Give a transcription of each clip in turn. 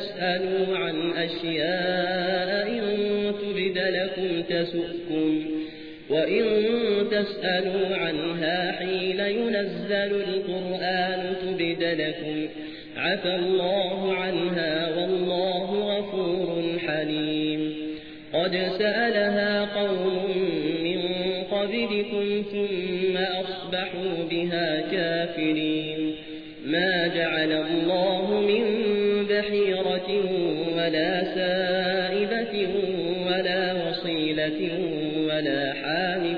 تسألوا عن أشياء إن تبد لكم تسؤكم وإن تسألوا عنها حين ينزل القرآن تبد لكم عفى الله عنها والله غفور حليم قد سألها قوم من قبلكم ثم أصبحوا بها كافرين ما جعل الله ولا سائبة ولا وصيلة ولا حام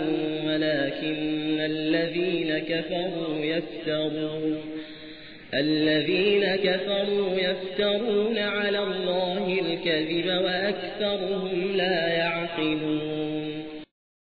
ولكن الذين كفروا يفترون الذين كفروا يفترون على الله الكذب وأكثرهم لا يعقلون